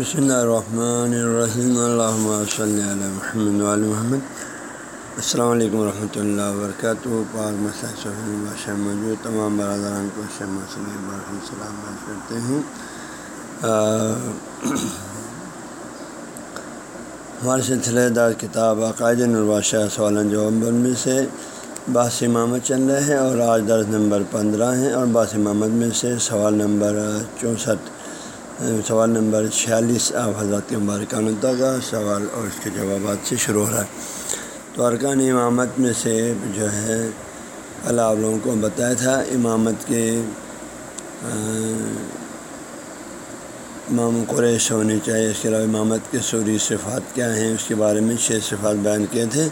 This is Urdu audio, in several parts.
بسم اللہ الرحمن الرحیم اللہ صلی علیہ محمد محمد السلام علیکم ورحمۃ اللہ وبرکاتہ پاک مسئلہ موجود تمام برادران کو سلام کرتے ہیں ہمارے سلسلے دار کتاب عقائد البادشاہ سوال جواب میں سے باس امامت چل رہے ہیں اور آج درس نمبر پندرہ ہیں اور باس امامت میں سے سوال نمبر چونسٹھ سوال نمبر چھیالیس آپ حضرات کے مبارکان کا سوال اور اس کے جوابات سے شروع ہو رہا ہے۔ تو ارکان امامت میں سے جو ہے، اللہ آپ لوگوں کو بتایا تھا، امامت کے امام قریش ہونی چاہیے۔ اس کے علاوہ امامت کے سوری صفات کیا ہیں؟ اس کے بارے میں چھ صفات بیان کیے تھے۔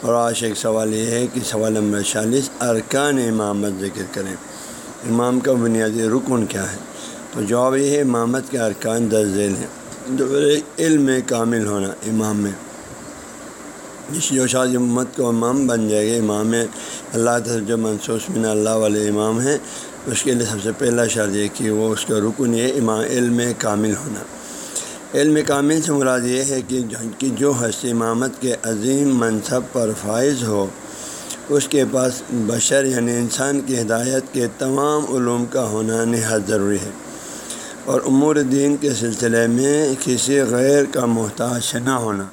اور آج ایک سوال یہ ہے کہ سوال نمبر چھیالیس، ارکان امامت ذکر کریں۔ امام کا بنیادی رکن کیا ہے؟ تو جواب یہ ہے امامت کے ارکان درج ذیل ہیں۔ جو علم کامل ہونا امام میں۔ جس جو شاہ جی امت کو امام بن جائے گا، امام اللہ تعالیٰ جو منصوص من اللہ والے امام ہیں، اس کے لیے سب سے پہلا شرط یہ کہ وہ اس کا رکن یہ امام، علم کامل ہونا۔ علم کامل سے مراد یہ ہے کہ جو حس امامت کے عظیم منصب پر فائز ہو، اس کے پاس بشر یعنی انسان کی ہدایت کے تمام علوم کا ہونا نہایت ضروری ہے۔ اور امور دین کے سلسلے میں کسی غیر کا محتاج نہ ہونا۔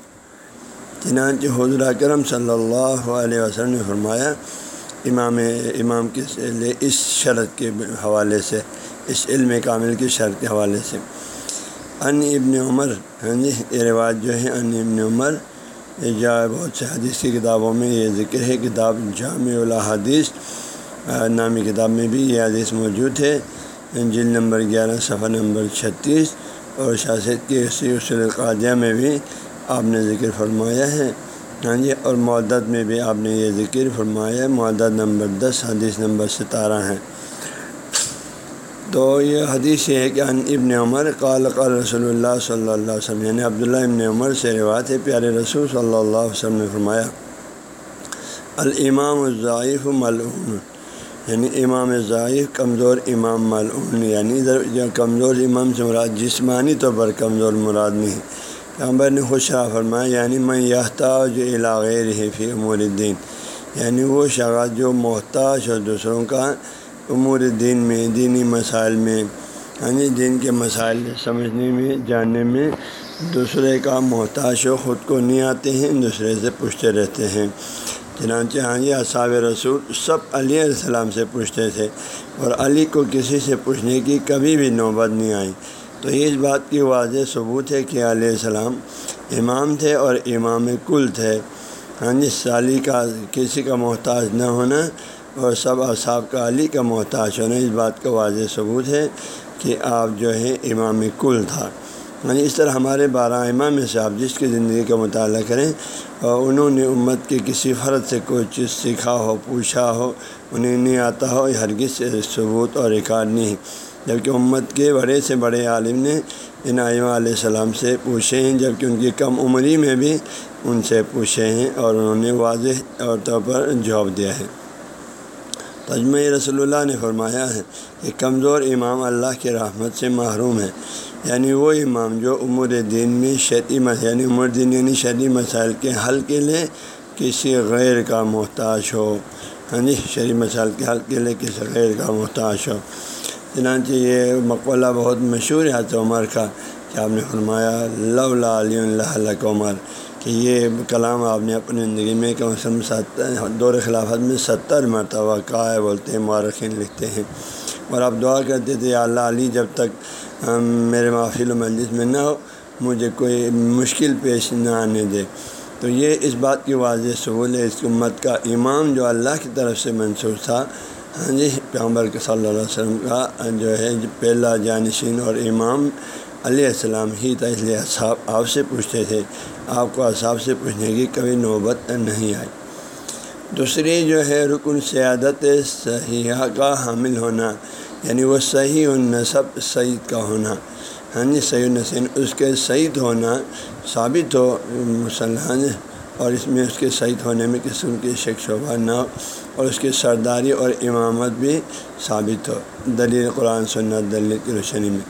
چنانچہ حضور کرم صلی اللہ علیہ وسلم نے فرمایا، امام امام کے لیے اس شرط کے حوالے سے، اس علم کامل کی شرط کے حوالے سے۔ ان ابن عمر ہاں جی یہ رواج جو ہے، ان ابن عمر جا بہت سے حدیث کی کتابوں میں یہ ذکر ہے، کتاب جامع الحادیث نامی کتاب میں بھی یہ حدیث موجود ہے۔ جل نمبر گیارہ، صفحہ نمبر چھتیس اور شاست کی اصول القادیہ میں بھی آپ نے ذکر فرمایا ہے۔ ہاں جی اور معدت میں بھی آپ نے یہ ذکر فرمایا ہے۔ معدت نمبر دس، حدیث نمبر ستارہ ہے۔ تو یہ حدیث یہ ہے کہ ان ابن عمر قال قال رسول اللہ صلی اللہ علیہ وسلم یعنی عبداللہ ابن عمر سے روایت ہے، پیارے رسول صلی اللہ علیہ وسلم نے فرمایا، الامام الضعیف ملعون۔ یعنی امام ضعیف کمزور امام ملعون یعنی جو کمزور امام سے مراد جسمانی طور پر کمزور مراد نہیں۔ پیغمبر نے خوش شاہ فرمایا یعنی میں یہتا جو علاغیر ہے فی امور الدین۔ یعنی وہ شغا جو محتاج ہو دوسروں کا امور دین میں، دینی مسائل میں یعنی دین کے مسائل سمجھنے میں، جاننے میں دوسرے کا محتاج ہو خود کو نہیں آتے ہیں، دوسرے سے پوچھتے رہتے ہیں۔ چنانچہ ہاں جی اصاب رسول سب علیہ السلام سے پوچھتے تھے اور علی کو کسی سے پوچھنے کی کبھی بھی نوبت نہیں آئی۔ تو یہ اس بات کی واضح ثبوت ہے کہ علیہ السلام امام تھے اور امام کل تھے۔ ہاں جی سالی کا کسی کا محتاج نہ ہونا اور سب اصحاب کا علی کا محتاج ہونا، اس بات کا واضح ثبوت ہے کہ آپ جو ہے امام کل تھا۔ یعنی اس طرح ہمارے بارہ امام میں سے آپ جس کی زندگی کا مطالعہ کریں، اور انہوں نے امت کے کسی فرد سے کوئی چیز سیکھا ہو، پوچھا ہو، انہیں نہیں آتا ہو ہرگز سے ثبوت اور ریکارڈ نہیں۔ جبکہ امت کے بڑے سے بڑے عالم نے ان آئمہ علیہ السلام سے پوچھے ہیں، جبکہ ان کی کم عمری میں بھی ان سے پوچھے ہیں اور انہوں نے واضح اور طور پر جواب دیا ہے۔ تجمہ رسول اللہ نے فرمایا ہے کہ کمزور امام اللہ کی رحمت سے محروم ہے۔ یعنی وہ امام جو عمر دین میں شرعی یعنی عمر دین یعنی شرعی مسائل کے حل کے لیے کسی غیر کا محتاج ہو۔ ہاں جی شرعی مسائل کے حل کے لیے کسی غیر کا محتاج ہو۔ چنانچہ یہ مقبلہ بہت مشہور ہے حضرت عمر کا، کہ آپ نے فرمایا لََ علی اللہ عمر، کہ یہ کلام آپ نے اپنی زندگی میں کم از کم ستر دور خلافت میں ستر مرتبہ کا ہے بولتے ہیں، مورخین لکھتے ہیں۔ اور آپ دعا کرتے تھے اللہ علی جب تک میرے معافل و مجلس میں نہ ہو، مجھے کوئی مشکل پیش نہ آنے دے۔ تو یہ اس بات کی واضح سہول ہے، اس امت کا امام جو اللہ کی طرف سے منصوص تھا۔ ہاں جی پیغمبر کے صلی اللہ علیہ وسلم کا جو ہے پہلا جانشین اور امام علیہ السلام ہی تھا، اس لیے اصحاب آپ سے پوچھتے تھے۔ آپ کو اصحاب سے پوچھنے کی کبھی نوبت نہیں آئی۔ دوسری جو ہے، رکن سیادت صحیحہ کا حامل ہونا۔ یعنی وہ صحیح النصب سعید کا ہونا۔ ہاں جی صحیح النسین یعنی اس کے سعید ہونا ثابت ہو مسلمان اور اس میں اس کے شہید ہونے میں قسم کی شک شبہ نہ ہو، اور اس کی سرداری اور امامت بھی ثابت ہو، دلیل قرآن، سنت، دلیل کی روشنی میں۔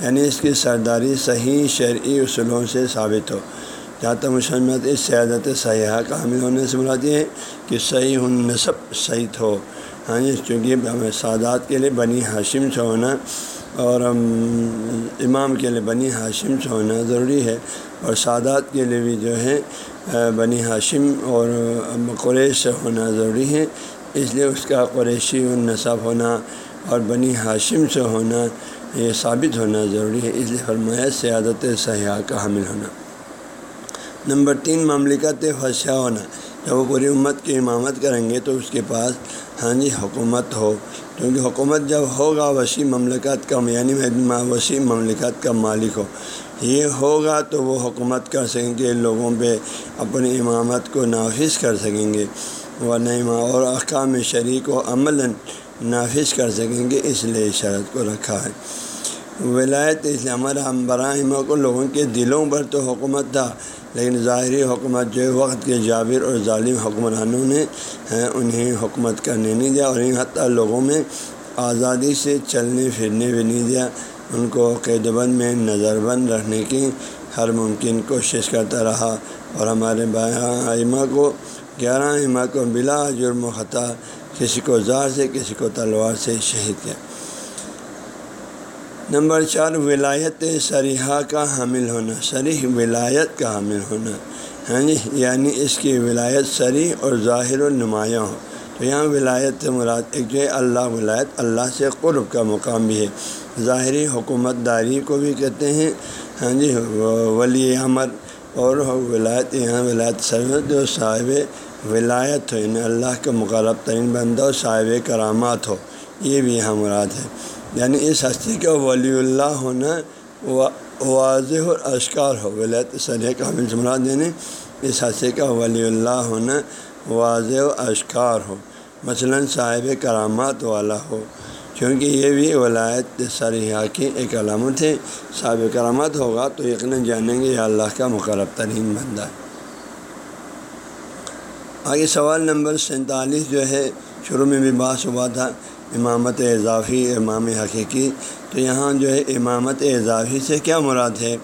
یعنی اس کی سرداری صحیح شرعی اصولوں سے ثابت ہو۔ جہاں تک مسلمت اس سیادت سیاح کا حامل ہونے سے مراد یہ ہے کہ صحیح النصب سعید ہو۔ ہاں جی چونکہ ہمیں سادات کے لیے بنی ہاشم سے ہونا اور امام کے لیے بنی ہاشم سے ہونا ضروری ہے اور سادات کے لیے بھی جو ہے بنی ہاشم اور قریش سے ہونا ضروری ہے۔ اس لیے اس کا قریشی النصب ہونا اور بنی ہاشم سے ہونا یہ ثابت ہونا ضروری ہے۔ اس لیے فرمایا سیادت سیاح کا حامل ہونا۔ نمبر تین، مملکت فشہ ہونا۔ جب وہ پوری امت کی امامت کریں گے تو اس کے پاس ہاں جی حکومت ہو، کیونکہ حکومت جب ہوگا وسیع مملکت کا یعنی وسیع مملکت کا مالک ہو یہ ہوگا تو وہ حکومت کر سکیں گے، لوگوں پہ اپنی امامت کو نافذ کر سکیں گے، ورنہ اور احکام شریک و عمل نافذ کر سکیں گے، اس لیے شرط کو رکھا ہے۔ ولایت اسلام ہم براہمہ کو لوگوں کے دلوں پر تو حکومت تھا لیکن ظاہری حکومت جو وقت کے جابر اور ظالم حکمرانوں نے انہیں حکومت کرنے نہیں دیا اور انہیں حتیٰ لوگوں میں آزادی سے چلنے، پھرنے بھی نہیں دیا۔ ان کو قید بند میں نظر بند رکھنے کی ہر ممکن کوشش کرتا رہا۔ اور ہمارے بائمہ کو، گیارہ امہ کو بلا جرم و خطا، کسی کو زار سے، کسی کو تلوار سے شہید کیا۔ نمبر چار، ولایت سریحا کا حامل ہونا۔ سریح ولایت کا حامل ہونا۔ ہاں جی یعنی اس کی ولایت سریح اور ظاہر و نمایاں ہو۔ تو یہاں ولایت مراد ایک جو ہے اللہ ولایت، اللہ سے قرب کا مقام بھی ہے۔ ظاہری حکومت داری کو بھی کہتے ہیں۔ ہاں جی ولی عمر اور ولایت، یہاں ولایت سرد جو صاحب ولایت ہو یعنی اللہ کے مقرب ترین بندہ صاحب کرامات ہو۔ یہ بھی یہاں مراد ہے۔ یعنی اس ہستی کا ولی اللہ ہونا واضح اور اشکار ہو ولایت سریح کا حامل مراد یعنی اس ہستی کا ولی اللہ ہونا واضح و اشکار ہو۔ مثلا صاحب کرامات والا ہو کیونکہ یہ بھی ولایت سریحا کی ایک علامت ہے۔ صاحب کرامات ہوگا تو یقیناً جانیں گے یہ اللہ کا مقرب ترین بندہ ہے۔ آگے سوال نمبر سینتالیس جو ہے شروع میں بھی بات ہوا تھا امامت اضافی، امام حقیقی۔ تو یہاں جو ہے امامت اضافی سے کیا مراد ہے؟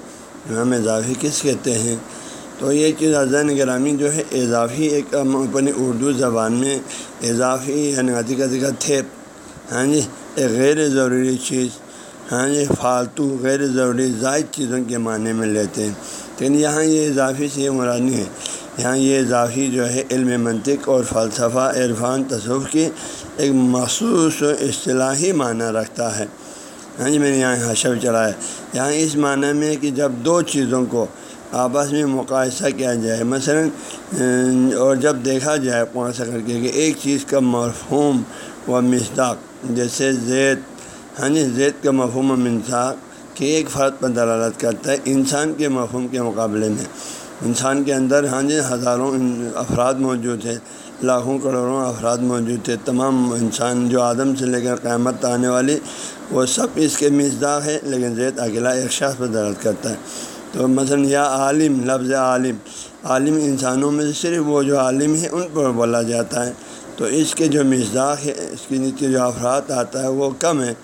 امام اضافی کس کہتے ہیں؟ تو یہ چیز ازین گرامی جو ہے اضافی ایک اپنی اردو زبان میں اضافی یعنی ادھک ادھک تھیپ۔ ہاں جی ایک غیر ضروری چیز ہاں جی فالتو غیر ضروری زائد چیزوں کے معنی میں لیتے ہیں۔ لیکن یعنی یہاں یہ اضافی سے یہ مراد نہیں ہے۔ یہاں یہ اضافی جو ہے علم منطق اور فلسفہ، عرفان، تصوف کی ایک مخصوص و اصطلاحی معنی رکھتا ہے۔ ہاں جی میں نے یہاں حشب چلایا یہاں اس معنی میں کہ جب دو چیزوں کو آپس میں مقاصہ کیا جائے، مثلا اور جب دیکھا جائے مقاصہ کر کے کہ ایک چیز کا مفہوم و مصداق، جیسے زید ہاں جی زید کا مفہوم و منصاق کہ ایک فرد پر دلالت کرتا ہے انسان کے مفہوم کے مقابلے میں۔ انسان کے اندر ہاں جی ہزاروں افراد موجود ہیں، لاکھوں کروڑوں افراد موجود تھے تمام انسان جو آدم سے لے کر قیامت آنے والی، وہ سب اس کے مزداق ہے لیکن زید اکیلا ایک شخص پر درد کرتا ہے۔ تو مثلاً یا عالم، لفظ عالم عالم انسانوں میں سے صرف وہ جو عالم ہے ان پر بولا جاتا ہے۔ تو اس کے جو مزداق ہے اس کے نیچے جو افراد آتا ہے، وہ کم ہے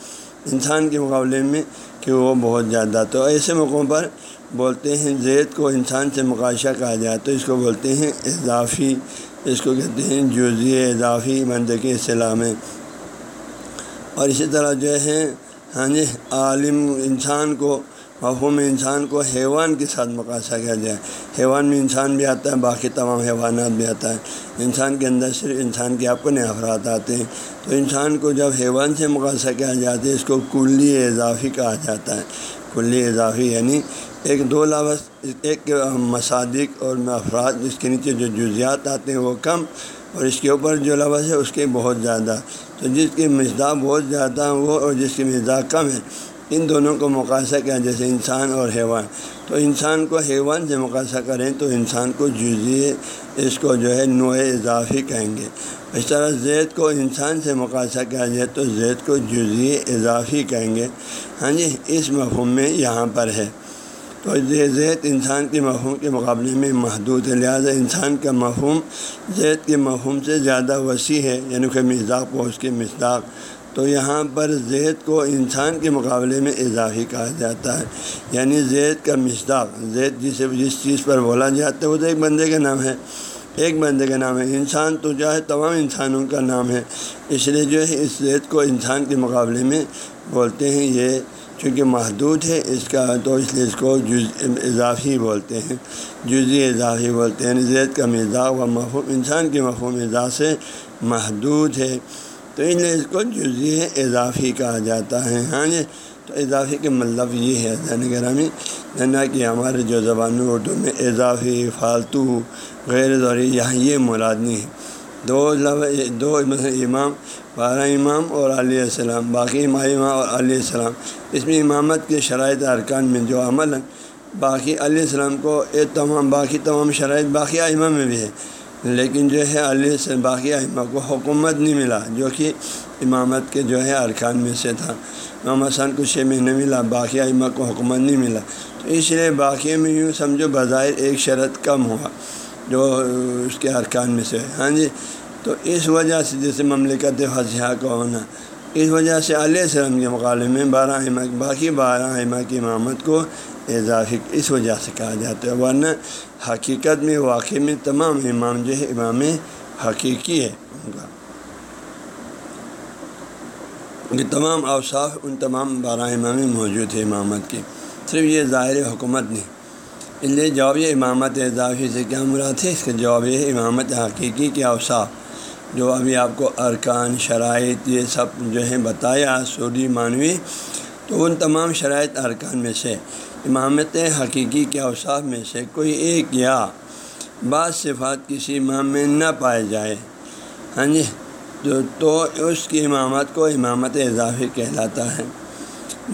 انسان کے مقابلے میں کہ وہ بہت زیادہ، تو ایسے موقعوں پر بولتے ہیں زید کو انسان سے مقاشہ کہا جائے تو اس کو بولتے ہیں اضافی، اس کو کہتے ہیں جزی اضافی منطقی اصطلاح میں۔ اور اسی طرح جو ہے ہاں جی عالم انسان کو، مفہوم انسان کو حیوان کے ساتھ مقاصہ کیا جائے۔ حیوان میں انسان بھی آتا ہے، باقی تمام حیوانات بھی آتا ہے۔ انسان کے اندر صرف انسان کے اپنے افراد آتے ہیں۔ تو انسان کو جب حیوان سے مقاصہ کیا جاتا ہے، اس کو کلی اضافی کہا جاتا ہے۔ کلی اضافی یعنی ایک دو لفظ ایک مصادق اور افراد اس کے نیچے جو جزیات آتے ہیں وہ کم اور اس کے اوپر جو لفظ ہے اس کے بہت زیادہ۔ تو جس کی مزداق بہت زیادہ وہ اور جس کی مزداق کم ہے، ان دونوں کو مقاصہ کیا، جیسے انسان اور حیوان۔ تو انسان کو حیوان سے مقاصہ کریں تو انسان کو جزیے اس کو جو ہے نوع اضافی کہیں گے۔ اس طرح زید کو انسان سے مقاصہ کیا جائے تو زید کو جزیے اضافی کہیں گے۔ ہاں جی اس مفہوم میں یہاں پر ہے۔ تو یہ زید انسان کے مفہوم کے مقابلے میں محدود ہے، لہٰذا انسان کا مفہوم زید کے مفہوم سے زیادہ وسیع ہے یعنی کہ مزاق و اس کے مزداق تو یہاں پر زید کو انسان کے مقابلے میں اضافی کہا جاتا ہے یعنی زید کا مصداق۔ زید جسے جس چیز پر بولا جاتا ہے، وہ تو ایک بندے کا نام ہے۔ ایک بندے کا نام ہے۔ انسان تو جو ہے، تمام انسانوں کا نام ہے۔ اس لیے جو ہے، اس زید کو انسان کے مقابلے میں بولتے ہیں یہ چونکہ محدود ہے، اس کا تو اس لیے اس کو جز، اضافی بولتے ہیں۔ جزی اضافی بولتے ہیں یعنی زید کا مزاح و مفہوم، انسان کے مفہوم اضاف سے محدود ہے۔ تو اس لیے اس کو جزی اضافی کہا جاتا ہے۔ ہاں جی تو اضافی کے مطلب یہ ہے زین گرامی نہ کہ ہمارے جو زبان اردو میں اضافی، فالتو، غیر ضروری، یہاں یہ مراد نہیں ہے۔ دو دو امام بارہ امام اور علیہ السلام، باقی امام اور علیہ السلام۔ اس میں امامت کے شرائط ارکان میں جو عمل ہیں، باقی علیہ السلام کو ایک تمام، باقی تمام شرائط باقی ائمہ میں بھی ہے لیکن جو ہے علیہ السلام، باقی ائمہ کو حکومت نہیں ملا، جو کہ امامت کے جو ہے ارکان میں سے تھا۔ امام حسن کو چھ مہینے ملا، باقی ائمہ کو حکومت نہیں ملا۔ تو اس لیے باقی میں یوں سمجھو بظاہر ایک شرط کم ہوا۔ جو اس کے ارکان میں سے ہاں جی؟ تو اس وجہ سے جیسے مملکت فضحہ کا ہونا، اس وجہ سے علیہ السلام کے مقابلے میں بارہ احمہ باقی بارہ احمہ کی امامت کو اضافی اس وجہ سے کہا جاتا ہے، ورنہ حقیقت میں واقعی میں تمام امام جو ہے، امام حقیقی ہے ان کا۔ تمام اوصاف ان تمام بارہ امام موجود ہے امامت کی صرف یہ ظاہر حکومت نہیں اس لیے جواب امامت اضافی سے کیا مراد ہے اس کا جواب امامت حقیقی کے اوصاف، جو ابھی آپ کو ارکان، شرائط یہ سب جو ہے بتایا، سوری معنوی تو ان تمام شرائط ارکان میں سے، امامت حقیقی کے اوصاف میں سے کوئی ایک یا بعض صفات کسی امام میں نہ پائے جائے۔ ہاں جی تو تو اس کی امامت کو امامت اضافی کہلاتا ہے۔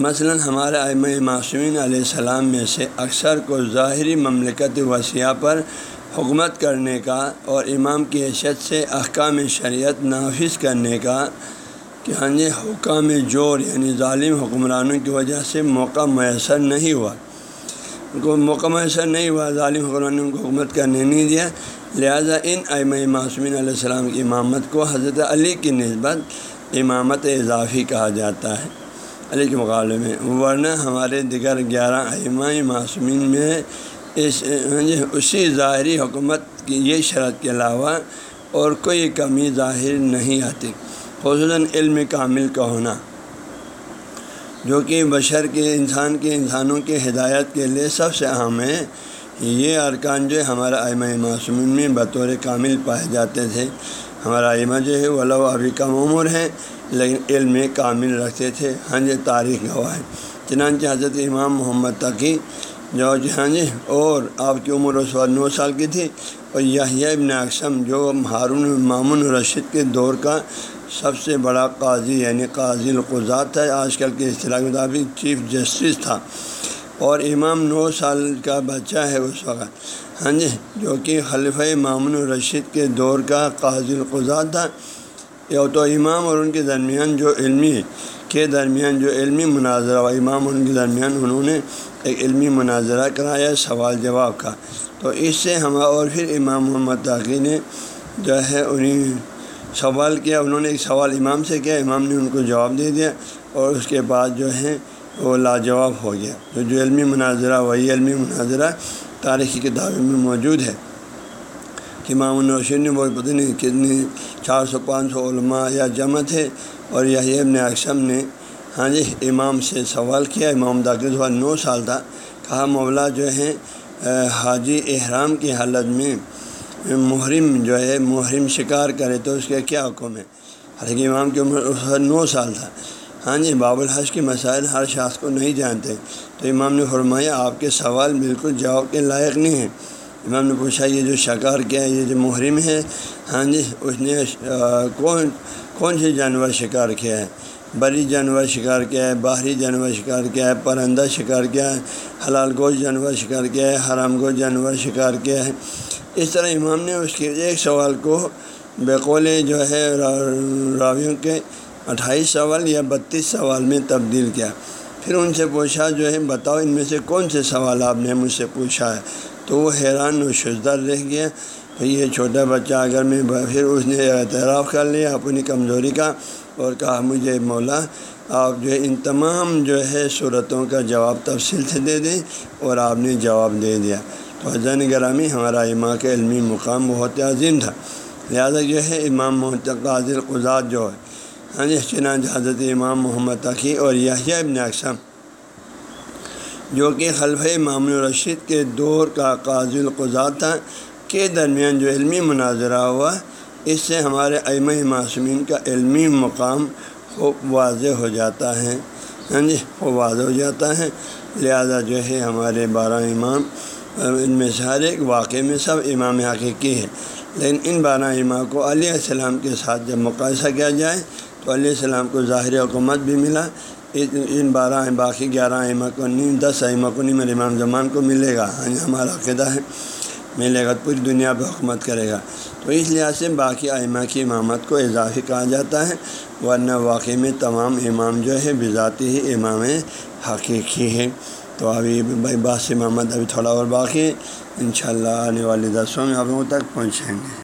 مثلا ہمارے ائمہ معصومین علیہ السلام میں سے اکثر کو ظاہری مملکت وسیع پر حکومت کرنے کا اور امام کی حیثیت سے احکام شریعت نافذ کرنے کا کہ ہاں جی حکام جور یعنی ظالم حکمرانوں کی وجہ سے موقع میسر نہیں ہوا۔ ان کو موقع میسر نہیں ہوا، ظالم حکمرانوں کو حکومت کرنے نہیں دیا۔ لہذا ان ائمہ معصومین علیہ السلام کی امامت کو حضرت علی کی نسبت امامت اضافی کہا جاتا ہے۔ علی کے مقابلے میں ورنہ ہمارے دیگر گیارہ ائمہ معصومین میں اس یعنی اسی ظاہری حکومت کی یہ شرط کے علاوہ اور کوئی کمی ظاہر نہیں آتی، خصوصاً علم کامل کا ہونا۔ جو کہ بشر کے، انسان کے، انسانوں کے ہدایت کے لیے سب سے اہم ہے۔ یہ ارکان جو ہے ہمارا ائمہ معصومین میں بطور کامل پائے جاتے تھے۔ ہمارا ائمہ جو ہے وہ لو ابھی کم عمر ہیں لیکن علم کامل رکھتے تھے۔ ہاں جی تاریخ گواہ۔ چنانچہ حضرت امام محمد تقی جو ہاں جی اور آپ کی عمر اس وقت نو سال کی تھی اور یہ ابن اقسم جو ہارون مامن رشید کے دور کا سب سے بڑا قاضی یعنی قاضی القضات تھا۔ آج کل کے اصطلاح کے مطابق چیف جسٹس تھا۔ اور امام نو سال کا بچہ ہے اس وقت۔ ہاں جی جو کہ خلیفہ مامن الرشید کے دور کا قاضی القضات تھا۔ یا تو امام اور ان کے درمیان جو علمی کے درمیان جو علمی مناظرہ، و امام اور ان کے درمیان انہوں نے ایک علمی مناظرہ کرایا، سوال جواب کا۔ تو اس سے ہم اور پھر امام محمد تاقی نے جو ہے انہیں سوال کیا، انہوں نے ایک سوال امام سے کیا، امام نے ان کو جواب دے دیا اور اس کے بعد جو ہے وہ لاجواب ہو گیا۔ تو جو علمی مناظرہ، وہی علمی مناظرہ تاریخی کتابوں میں موجود ہے۔ کہ امام الروشن نے وہ پتہ نہیں کتنی چار سو پانچ سو علماء یا جمع تھے اور یہ ابن اقسم نے ہاں جی امام سے سوال کیا، امام داخل ہوا نو سال تھا، کہا مولا جو ہے حاجی احرام کی حالت میں محرم جو ہے، محرم شکار کرے تو اس کا کیا حکم ہے؟ حالانکہ امام کی عمر اس وقت نو سال تھا۔ ہاں جی باب الحج کے مسائل ہر شخص کو نہیں جانتے۔ تو امام نے فرمایا، آپ کے سوال بالکل جواب کے لائق نہیں ہیں۔ امام نے پوچھا، یہ جو شکار کیا ہے یہ جو محرم ہے؟ ہاں جی اس نے کون کون سے جانور شکار کیا ہے بری جانور شکار کیا ہے باہری جانور شکار کیا ہے پرندہ شکار کیا ہے حلال گوشت جانور شکار کیا ہے حرام گوشت جانور شکار کیا ہے اس طرح امام نے اس کے ایک سوال کو بقول جو ہے راویوں کے اٹھائیس سوال یا بتیس سوال میں تبدیل کیا۔ پھر ان سے پوچھا جو ہے، بتاؤ ان میں سے کون سے سوال آپ نے مجھ سے پوچھا ہے؟ تو وہ حیران و شدر رہ گیا تو یہ چھوٹا بچہ اگر میں پھر اس نے اعتراف کر لیا اپنی کمزوری کا اور کہا مجھے مولا آپ جو ہے ان تمام جو ہے صورتوں کا جواب تفصیل سے دے دیں اور آپ نے جواب دے دیا۔ تو حضین گرامی ہمارا امام کے علمی مقام بہت عظیم تھا۔ لہٰذا جو ہے امام محتق قاضر قزاد جو ہے۔ ہاں جی چنانچہ حضرت امام محمد تقی اور یہ ابن اقسام جو کہ خلف امام الرشید کے دور کا قاضی القضات کے درمیان جو علمی مناظرہ ہوا، اس سے ہمارے ام معصومین کا علمی مقام خوب واضح ہو جاتا ہے۔ ہاں جی خوب واضح ہو جاتا ہے۔ لہذا جو ہے ہمارے بارہ امام، ان میں سے ہر ایک واقعے میں سب امام حقیقی ہے لیکن ان بارہ امام کو علیہ السلام کے ساتھ جب مقاصہ کیا جائے، تو علیہ السلام کو ظاہر حکومت بھی ملا۔ ان بارہ باقی گیارہ امہ کو نیم دس امہ کو نیم امام زمان کو ملے گا۔ ہاں ہمارا عقیدہ ہے، ملے گا، پوری دنیا پہ حکومت کرے گا۔ تو اس لحاظ سے باقی ائمہ کی امامت کو اضافی کہا جاتا ہے، ورنہ واقعی میں تمام امام جو ہے، بذاتی ہی امام حقیقی ہے تو ابھی بھائی باس امامت ابھی تھوڑا اور باقی ہے۔ انشاءاللہ آنے والے دسوں میں آپ لوگوں تک پہنچیں گے۔